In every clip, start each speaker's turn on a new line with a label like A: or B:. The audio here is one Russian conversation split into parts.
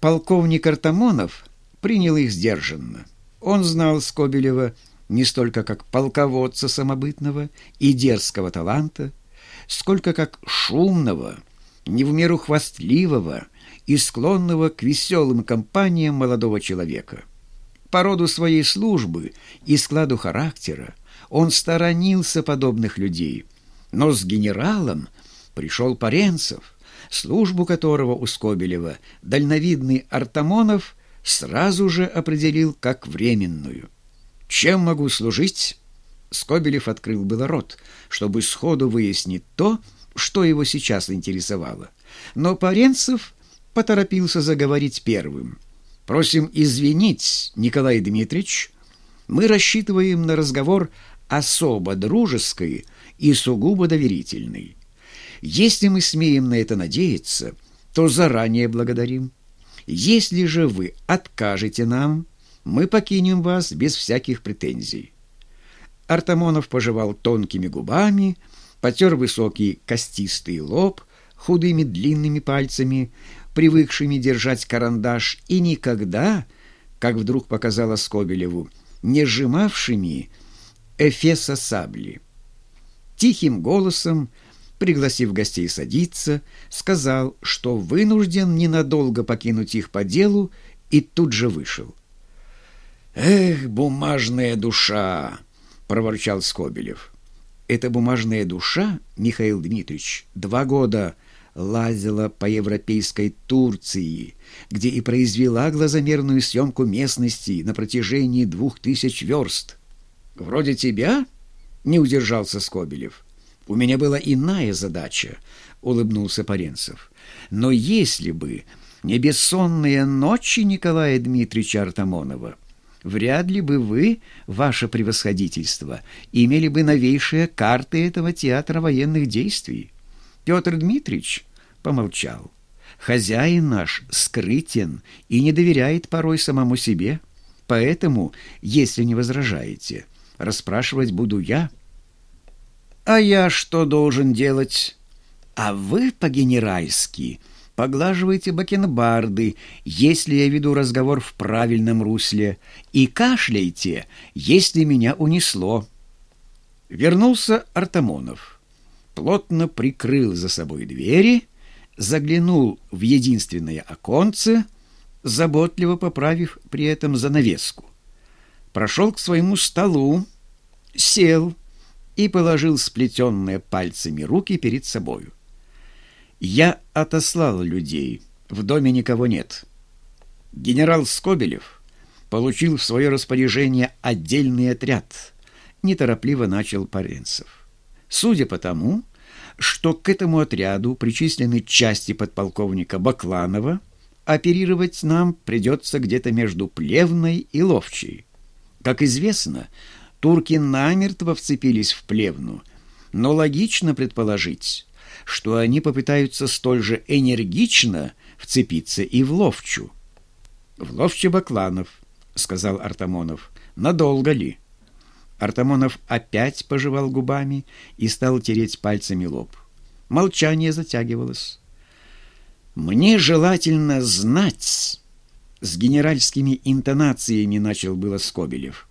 A: Полковник Артамонов принял их сдержанно. Он знал Скобелева не столько как полководца самобытного и дерзкого таланта, сколько как шумного, не в меру хвастливого и склонного к веселым компаниям молодого человека. По роду своей службы и складу характера он сторонился подобных людей, но с генералом пришел Паренцев, службу которого у Скобелева дальновидный Артамонов сразу же определил как временную. «Чем могу служить?» Скобелев открыл было рот, чтобы сходу выяснить то, что его сейчас интересовало. Но Паренцев поторопился заговорить первым. «Просим извинить, Николай Дмитриевич, мы рассчитываем на разговор особо дружеской и сугубо доверительный. Если мы смеем на это надеяться, то заранее благодарим. Если же вы откажете нам, мы покинем вас без всяких претензий». Артамонов пожевал тонкими губами, потер высокий костистый лоб худыми длинными пальцами, привыкшими держать карандаш, и никогда, как вдруг показала Скобелеву, не сжимавшими эфеса сабли. Тихим голосом, пригласив гостей садиться, сказал, что вынужден ненадолго покинуть их по делу, и тут же вышел. «Эх, бумажная душа!» — проворчал Скобелев. «Эта бумажная душа, Михаил Дмитриевич, два года лазила по европейской Турции, где и произвела глазомерную съемку местности на протяжении двух тысяч верст. «Вроде тебя?» — не удержался Скобелев. «У меня была иная задача», — улыбнулся Паренцев. «Но если бы не бессонные ночи Николая Дмитриевича Артамонова, вряд ли бы вы, ваше превосходительство, имели бы новейшие карты этого театра военных действий. Петр Дмитриевич помолчал. Хозяин наш скрытен и не доверяет порой самому себе, поэтому, если не возражаете, расспрашивать буду я. А я что должен делать? А вы по-генеральски поглаживаете бакенбарды, если я веду разговор в правильном русле, и кашляйте, если меня унесло. Вернулся Артамонов, плотно прикрыл за собой двери, заглянул в единственное оконце, заботливо поправив при этом занавеску. Прошел к своему столу, сел и положил сплетенные пальцами руки перед собою. Я отослал людей, в доме никого нет. Генерал Скобелев получил в свое распоряжение отдельный отряд, неторопливо начал Паренцев. Судя по тому, что к этому отряду причислены части подполковника Бакланова, оперировать нам придется где-то между Плевной и Ловчей. Как известно, турки намертво вцепились в Плевну, но логично предположить, что они попытаются столь же энергично вцепиться и в Ловчу. «В Ловче Бакланов», — сказал Артамонов, — «надолго ли?» Артамонов опять пожевал губами и стал тереть пальцами лоб. Молчание затягивалось. «Мне желательно знать...» С генеральскими интонациями начал было Скобелев.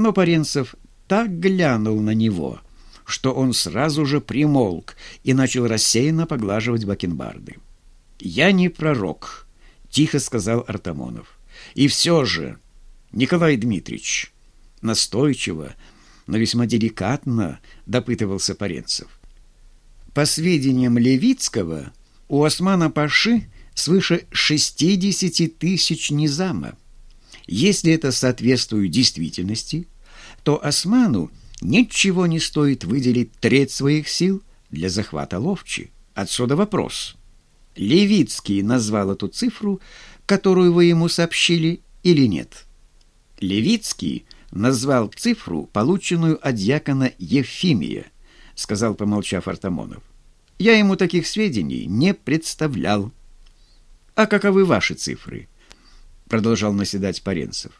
A: Но Паренцев так глянул на него, что он сразу же примолк и начал рассеянно поглаживать бакенбарды. «Я не пророк», — тихо сказал Артамонов. «И все же, Николай Дмитриевич, настойчиво, но весьма деликатно допытывался Паренцев. По сведениям Левицкого, у Османа Паши свыше 60 тысяч низама. Если это соответствует действительности, то Осману ничего не стоит выделить треть своих сил для захвата Ловчи. Отсюда вопрос. Левицкий назвал эту цифру, которую вы ему сообщили, или нет? Левицкий назвал цифру, полученную от дьякона Ефимия, сказал, помолчав Артамонов. Я ему таких сведений не представлял. А каковы ваши цифры? Продолжал наседать Паренцев.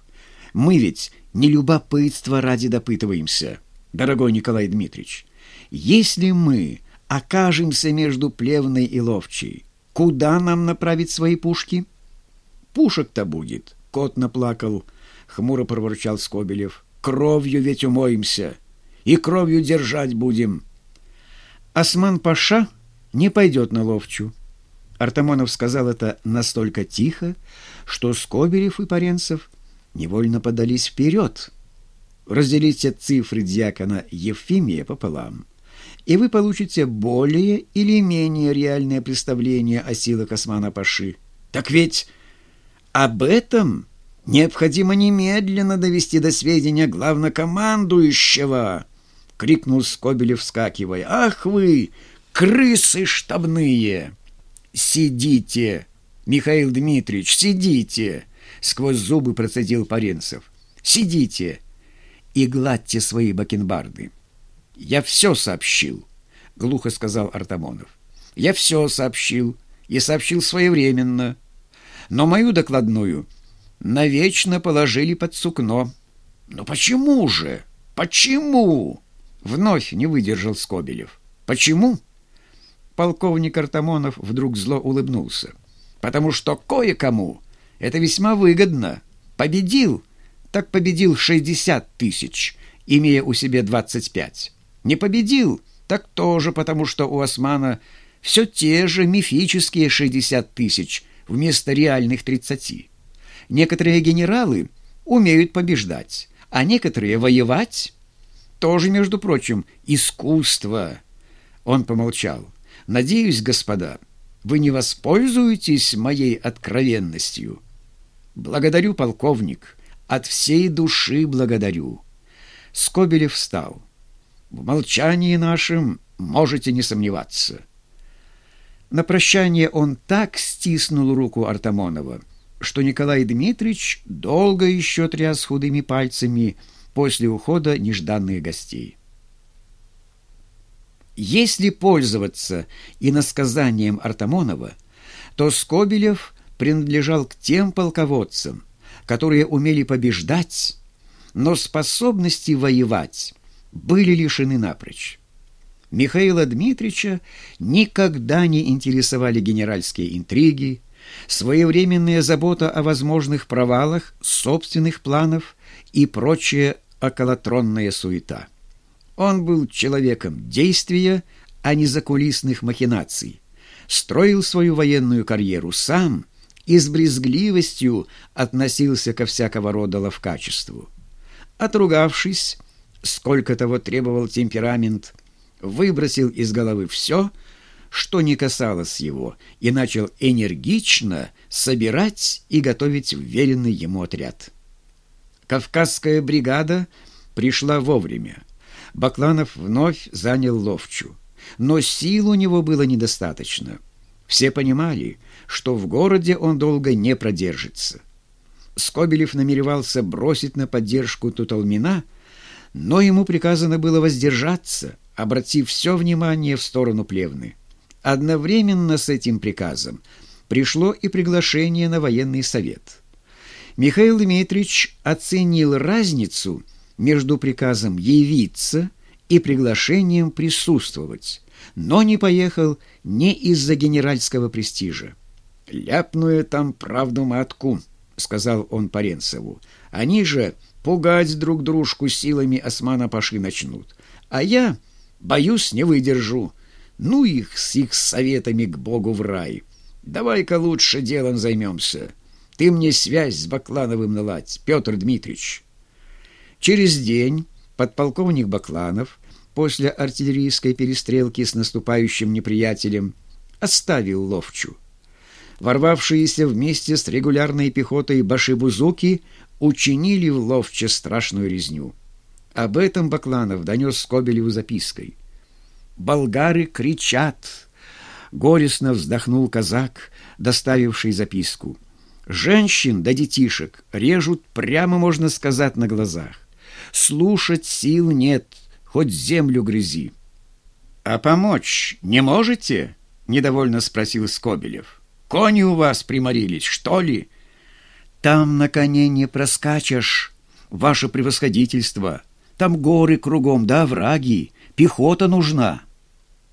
A: Мы ведь не любопытство ради допытываемся, дорогой Николай Дмитриевич. Если мы окажемся между Плевной и Ловчей, куда нам направить свои пушки? пушек-то будет. Кот наплакал, хмуро проворчал Скобелев. Кровью ведь умоемся, и кровью держать будем. Осман-паша не пойдет на ловчу. Артамонов сказал это настолько тихо, что Скобелев и Паренцев невольно подались вперед. Разделите цифры дьякона Евфимия пополам, и вы получите более или менее реальное представление о силах Османа-Паши. Так ведь об этом необходимо немедленно довести до сведения главнокомандующего, крикнул Скобелев, вскакивая. Ах вы, крысы штабные! Сидите, Михаил Дмитриевич, сидите! Сквозь зубы процедил Паренцев. Сидите и гладьте свои бакенбарды. Я все сообщил, глухо сказал Артамонов. Я все сообщил и сообщил своевременно но мою докладную навечно положили под сукно. «Но почему же? Почему?» Вновь не выдержал Скобелев. «Почему?» Полковник Артамонов вдруг зло улыбнулся. «Потому что кое-кому это весьма выгодно. Победил, так победил 60 тысяч, имея у себя 25. Не победил, так тоже потому, что у Османа все те же мифические 60 тысяч – вместо реальных 30. Некоторые генералы умеют побеждать, а некоторые воевать. Тоже, между прочим, искусство. Он помолчал. Надеюсь, господа, вы не воспользуетесь моей откровенностью. Благодарю, полковник, от всей души благодарю. Скобелев встал. В молчании нашем можете не сомневаться. На прощание он так стиснул руку Артамонова, что Николай Дмитриевич долго еще тряс худыми пальцами после ухода нежданных гостей. Если пользоваться иносказанием Артамонова, то Скобелев принадлежал к тем полководцам, которые умели побеждать, но способности воевать были лишены напрочь. Михаила Дмитрича никогда не интересовали генеральские интриги, своевременная забота о возможных провалах собственных планов и прочая околотронная суета. Он был человеком действия, а не закулисных махинаций, строил свою военную карьеру сам и с брезгливостью относился ко всякого рода ловкачеству. Отругавшись, сколько того требовал темперамент, выбросил из головы все, что не касалось его, и начал энергично собирать и готовить вверенный ему отряд. Кавказская бригада пришла вовремя. Бакланов вновь занял ловчу, но сил у него было недостаточно. Все понимали, что в городе он долго не продержится. Скобелев намеревался бросить на поддержку Туталмина, но ему приказано было воздержаться – обратив все внимание в сторону Плевны. Одновременно с этим приказом пришло и приглашение на военный совет. Михаил Дмитриевич оценил разницу между приказом «явиться» и приглашением присутствовать, но не поехал не из-за генеральского престижа. «Ляпную там правду матку», — сказал он Паренцеву. «Они же пугать друг дружку силами османа-паши начнут. А я Боюсь, не выдержу. Ну их с их советами к Богу в рай. Давай-ка лучше делом займемся. Ты мне связь с Баклановым наладь, Петр Дмитриевич. Через день подполковник Бакланов после артиллерийской перестрелки с наступающим неприятелем оставил ловчу. Ворвавшиеся вместе с регулярной пехотой башибузуки учинили в ловче страшную резню. Об этом Бакланов донес Скобелеву запиской. «Болгары кричат!» Горестно вздохнул казак, доставивший записку. «Женщин да детишек режут прямо, можно сказать, на глазах. Слушать сил нет, хоть землю грызи». «А помочь не можете?» — недовольно спросил Скобелев. «Кони у вас приморились, что ли?» «Там на коне не проскачешь, ваше превосходительство», там горы кругом, да враги, пехота нужна».